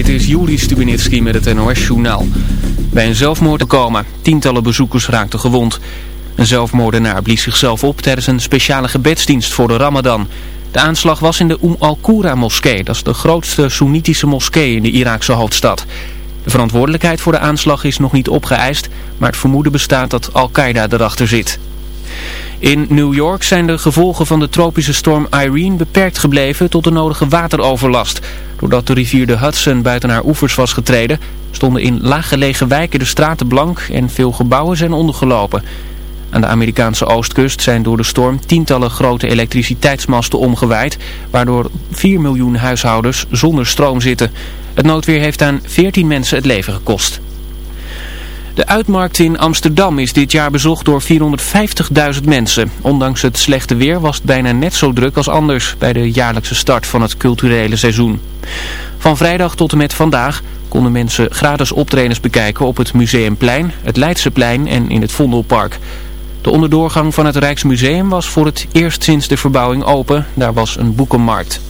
Dit is Juri Stubenitski met het NOS-journaal. Bij een zelfmoord komen. Tientallen bezoekers raakten gewond. Een zelfmoordenaar blies zichzelf op tijdens een speciale gebedsdienst voor de Ramadan. De aanslag was in de Umm al-Qura-moskee. Dat is de grootste Soenitische moskee in de Iraakse hoofdstad. De verantwoordelijkheid voor de aanslag is nog niet opgeëist, maar het vermoeden bestaat dat Al-Qaeda erachter zit. In New York zijn de gevolgen van de tropische storm Irene beperkt gebleven tot de nodige wateroverlast. Doordat de rivier de Hudson buiten haar oevers was getreden, stonden in laaggelegen wijken de straten blank en veel gebouwen zijn ondergelopen. Aan de Amerikaanse oostkust zijn door de storm tientallen grote elektriciteitsmasten omgewaaid, waardoor 4 miljoen huishoudens zonder stroom zitten. Het noodweer heeft aan 14 mensen het leven gekost. De uitmarkt in Amsterdam is dit jaar bezocht door 450.000 mensen. Ondanks het slechte weer was het bijna net zo druk als anders bij de jaarlijkse start van het culturele seizoen. Van vrijdag tot en met vandaag konden mensen gratis optredens bekijken op het Museumplein, het Leidseplein en in het Vondelpark. De onderdoorgang van het Rijksmuseum was voor het eerst sinds de verbouwing open. Daar was een boekenmarkt.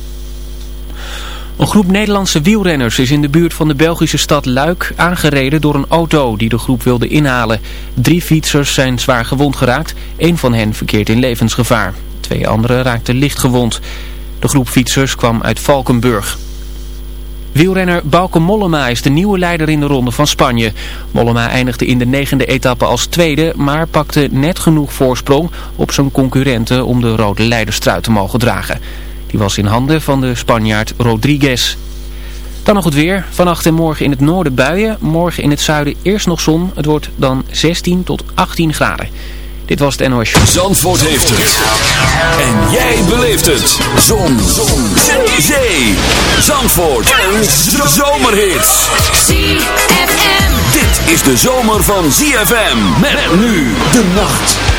Een groep Nederlandse wielrenners is in de buurt van de Belgische stad Luik aangereden door een auto die de groep wilde inhalen. Drie fietsers zijn zwaar gewond geraakt, één van hen verkeert in levensgevaar. Twee anderen raakten licht gewond. De groep fietsers kwam uit Valkenburg. Wielrenner Bauke Mollema is de nieuwe leider in de ronde van Spanje. Mollema eindigde in de negende etappe als tweede, maar pakte net genoeg voorsprong op zijn concurrenten om de rode leiderstrui te mogen dragen. Die was in handen van de Spanjaard Rodriguez. Dan nog het weer. Vannacht en morgen in het noorden buien. Morgen in het zuiden eerst nog zon. Het wordt dan 16 tot 18 graden. Dit was het NOS Show. Zandvoort heeft het. En jij beleeft het. Zon. zon. Zee. Zee. Zandvoort. Een zomerhit. ZFM. Dit is de zomer van ZFM. Met nu de nacht.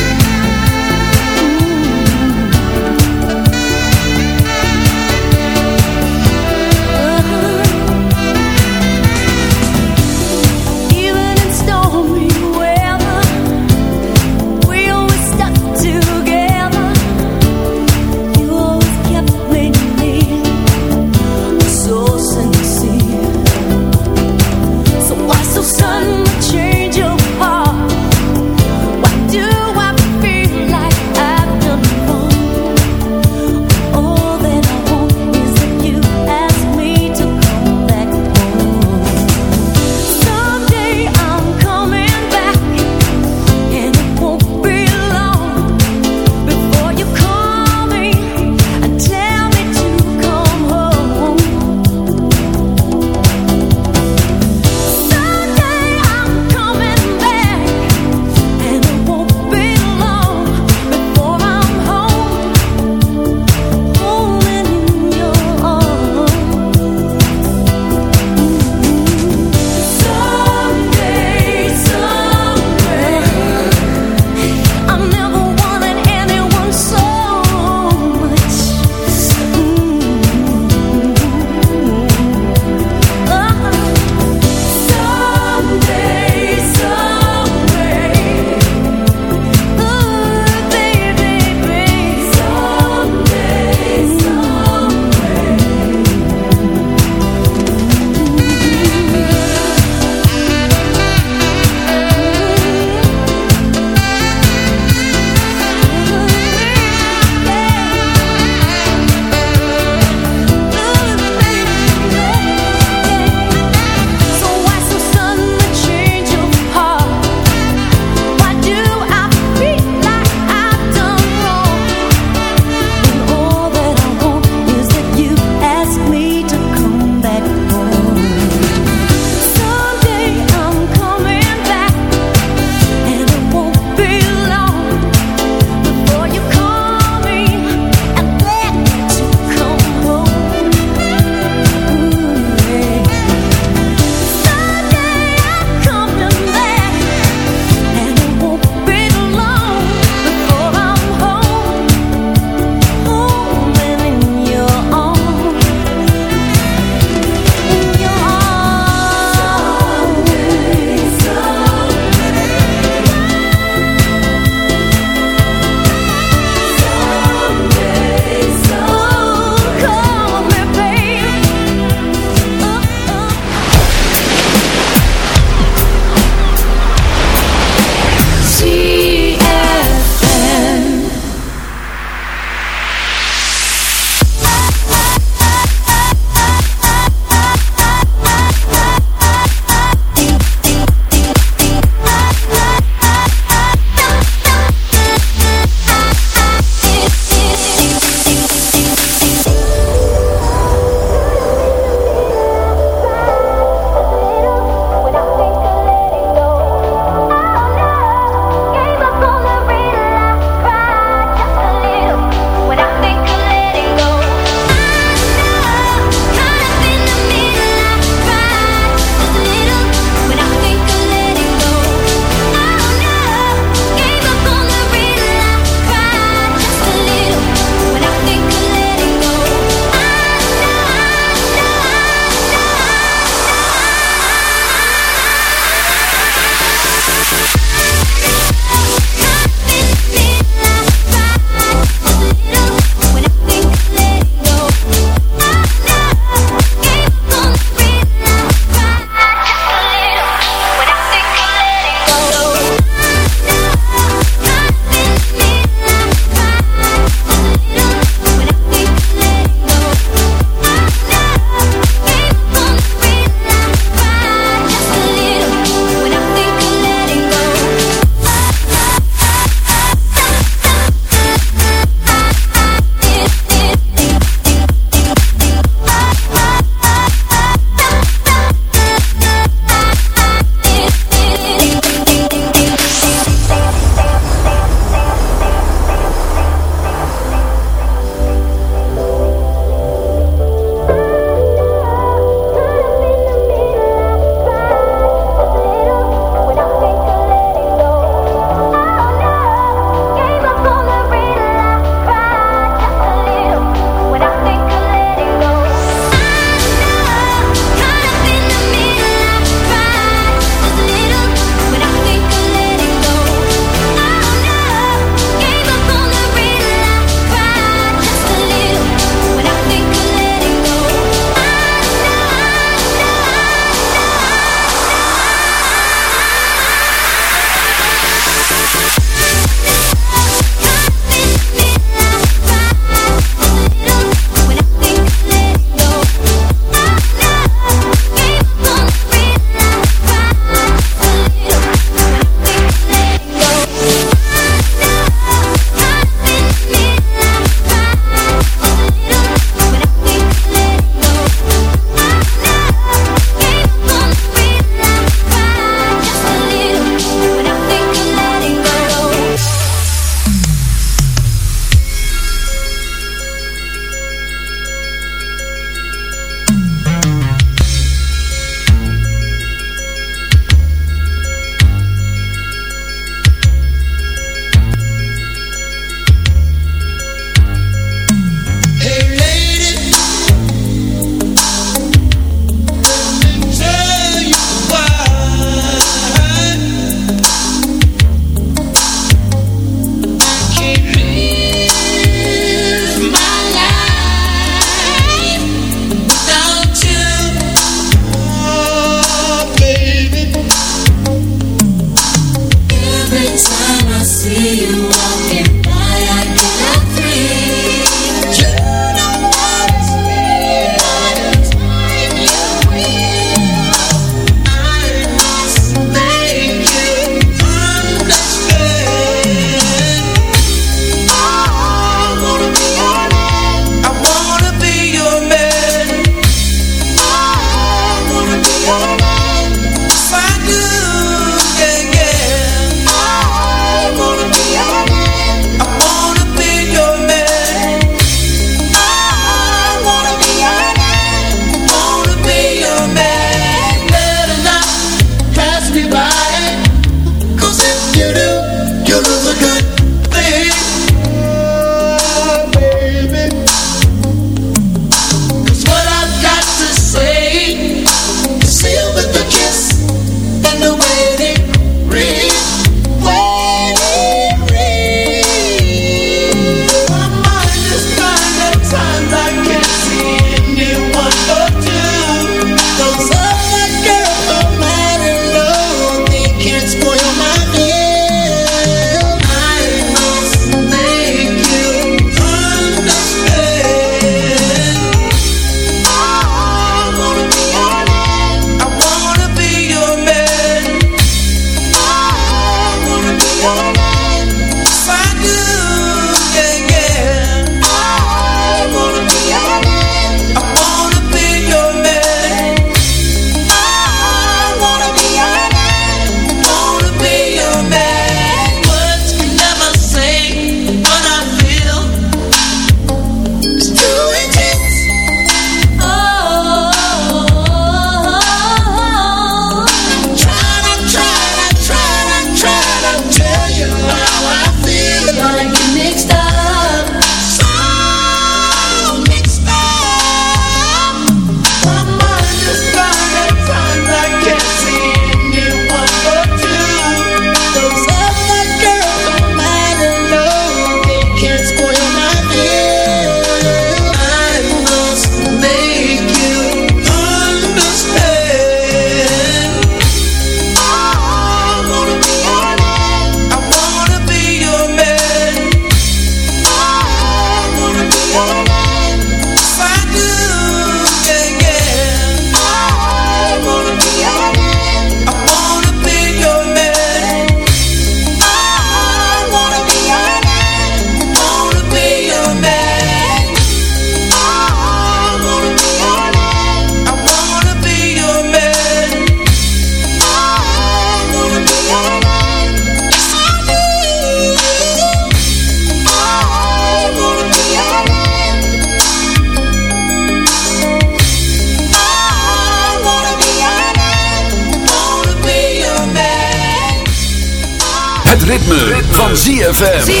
ZFM.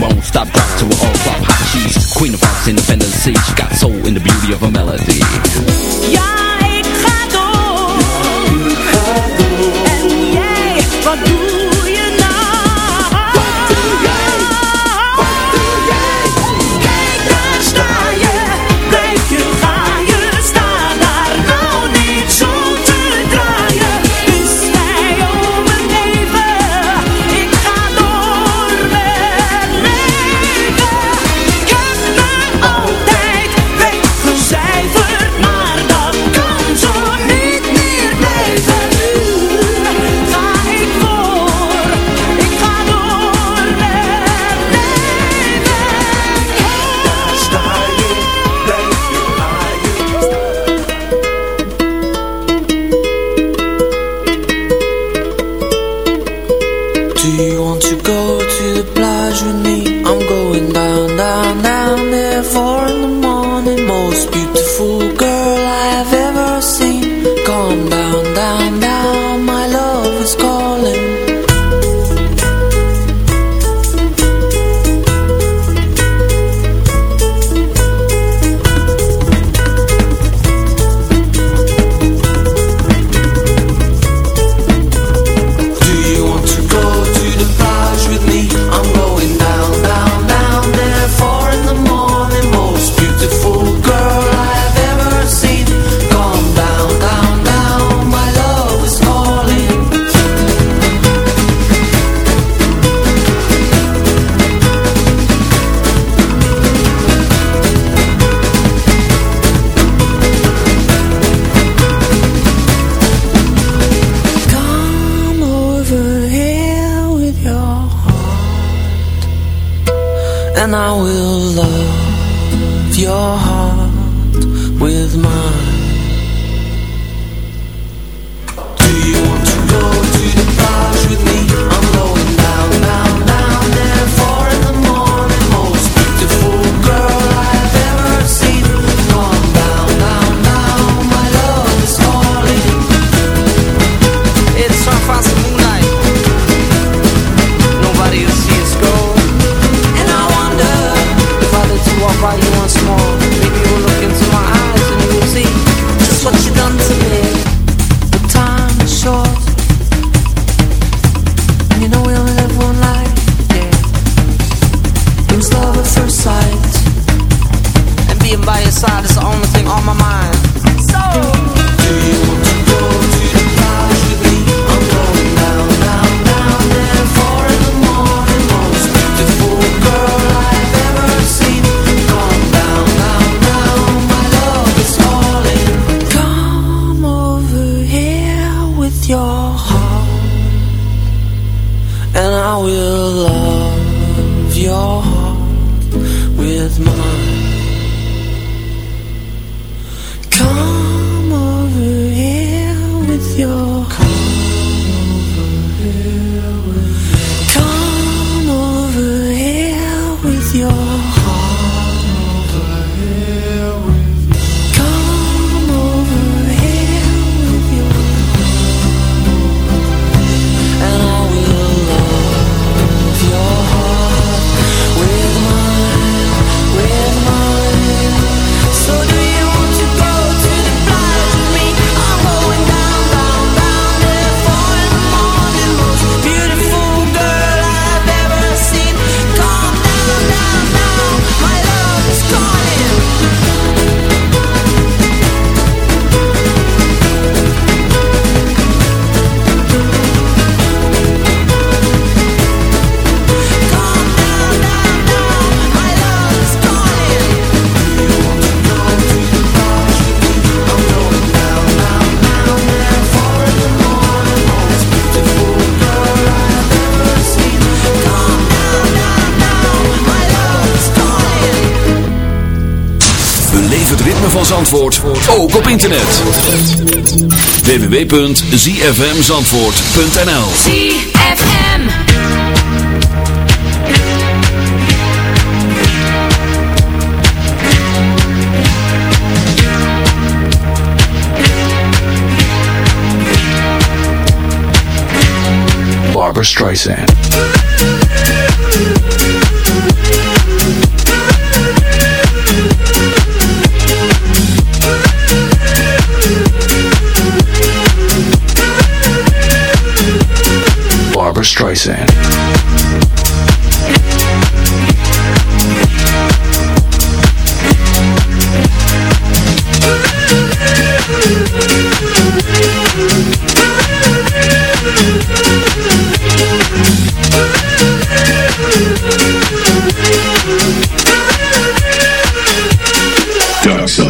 won't stop, drop to an all-flop hot. She's queen of hearts, independent sea. She got soul in the beauty of her melody. Yeah. op internet. www.zfmzandvoort.nl ZFM Barbara Streisand. Streisand. Dark Side.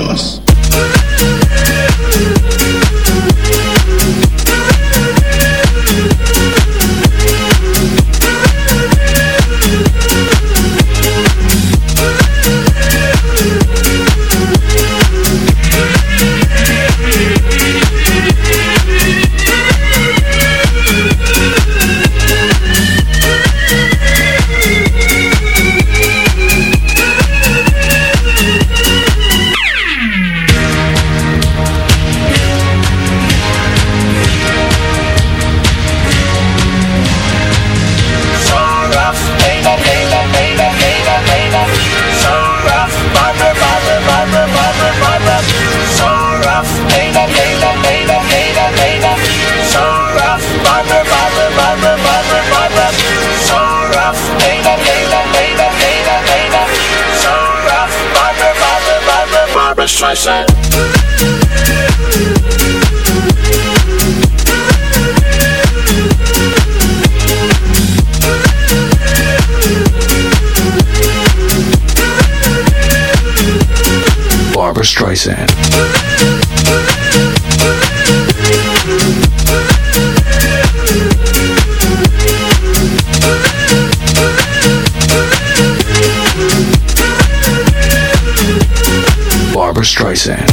Streisand.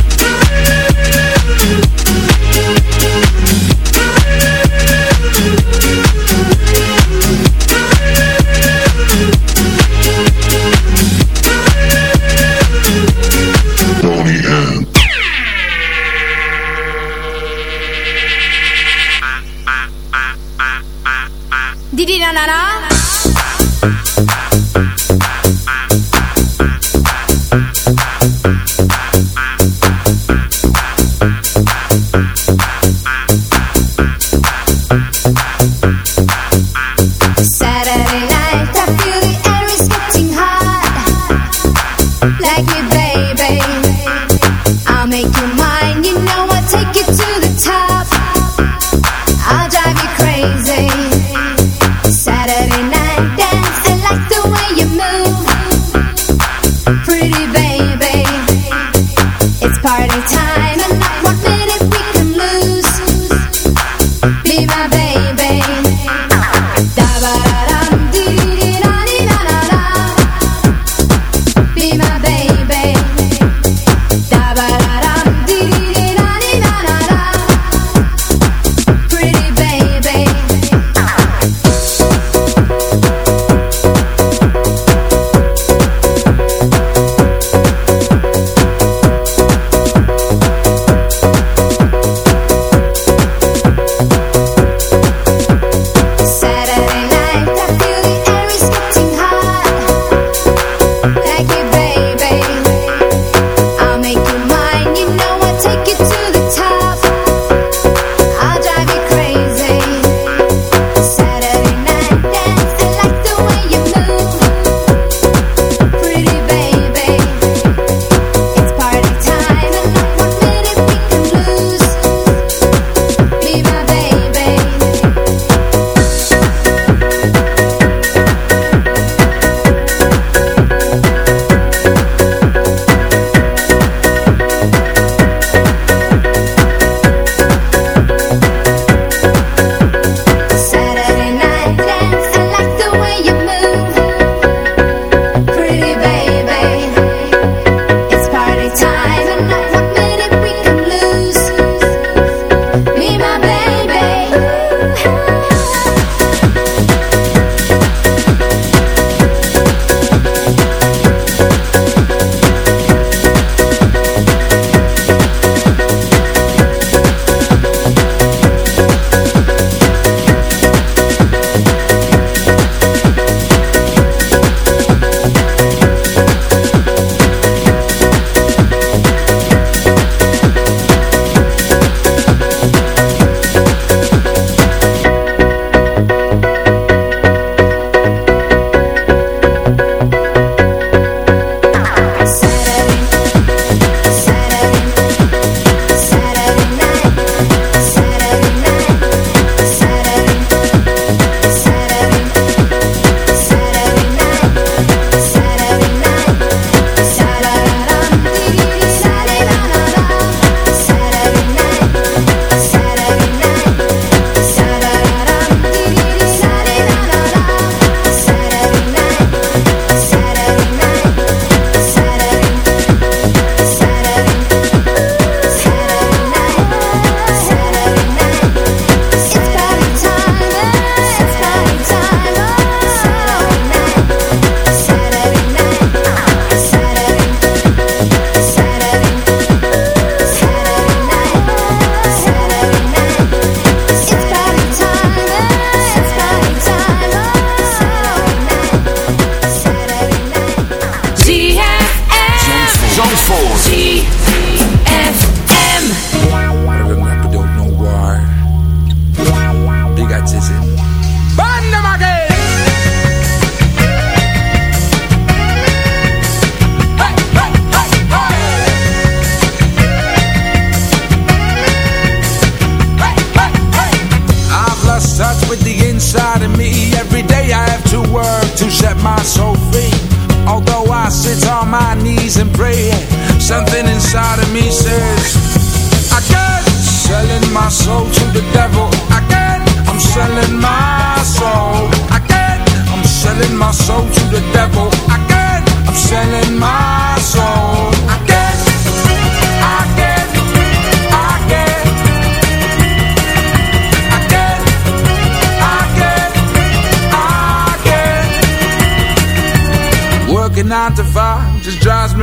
Didi na na na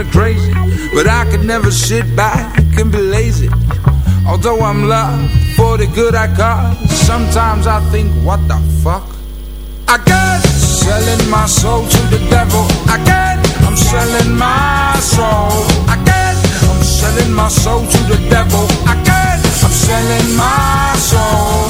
me crazy. But I could never sit back and be lazy. Although I'm loved for the good I got, sometimes I think, what the fuck? I got selling my soul to the devil. Again, I'm selling my soul. Again, I'm selling my soul to the devil. Again, I'm selling my soul.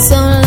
so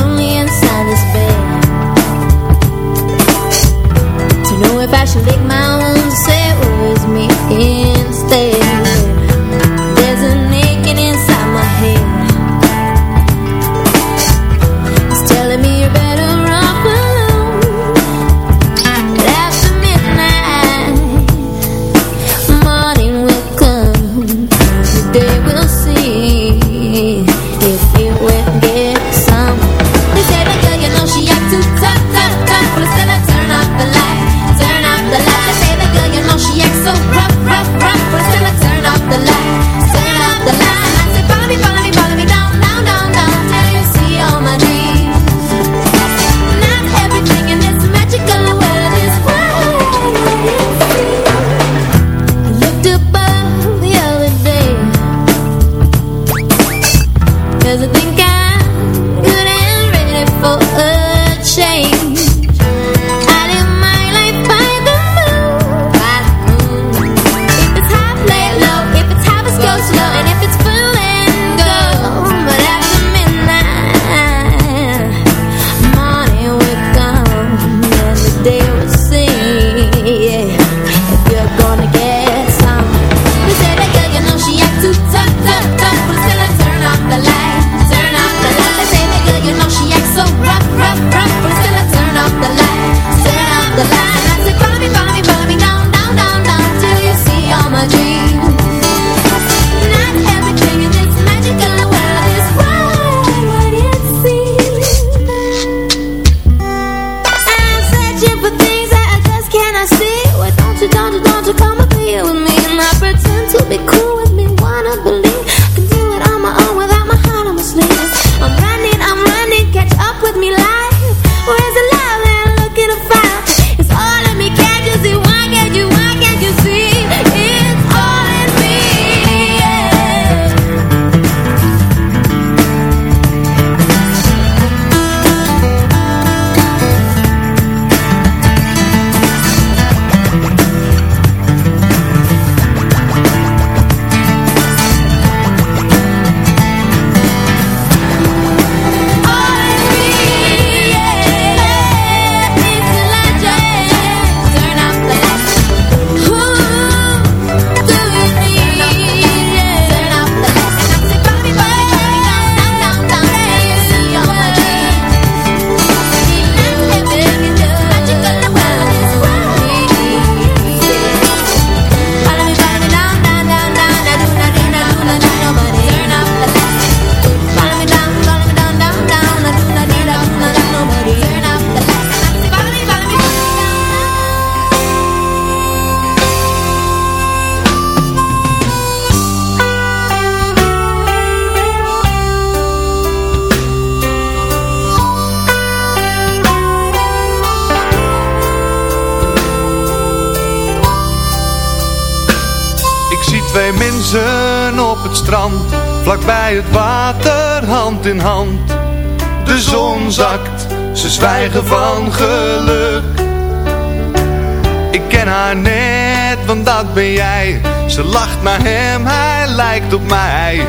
Ze lacht naar hem, hij lijkt op mij.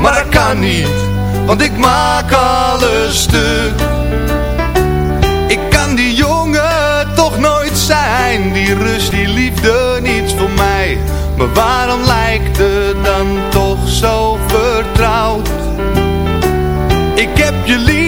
Maar dat kan niet, want ik maak alles stuk. Ik kan die jongen toch nooit zijn, die rust, die liefde, niets voor mij. Maar waarom lijkt het dan toch zo vertrouwd? Ik heb je lief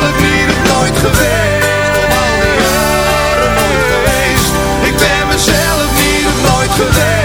mezelf niet op nooit geweest al die jaren nooit geweest. Ik ben mezelf niet op nooit geweest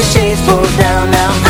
the shades pulled down. Now don't even matter. If I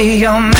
be your oh, man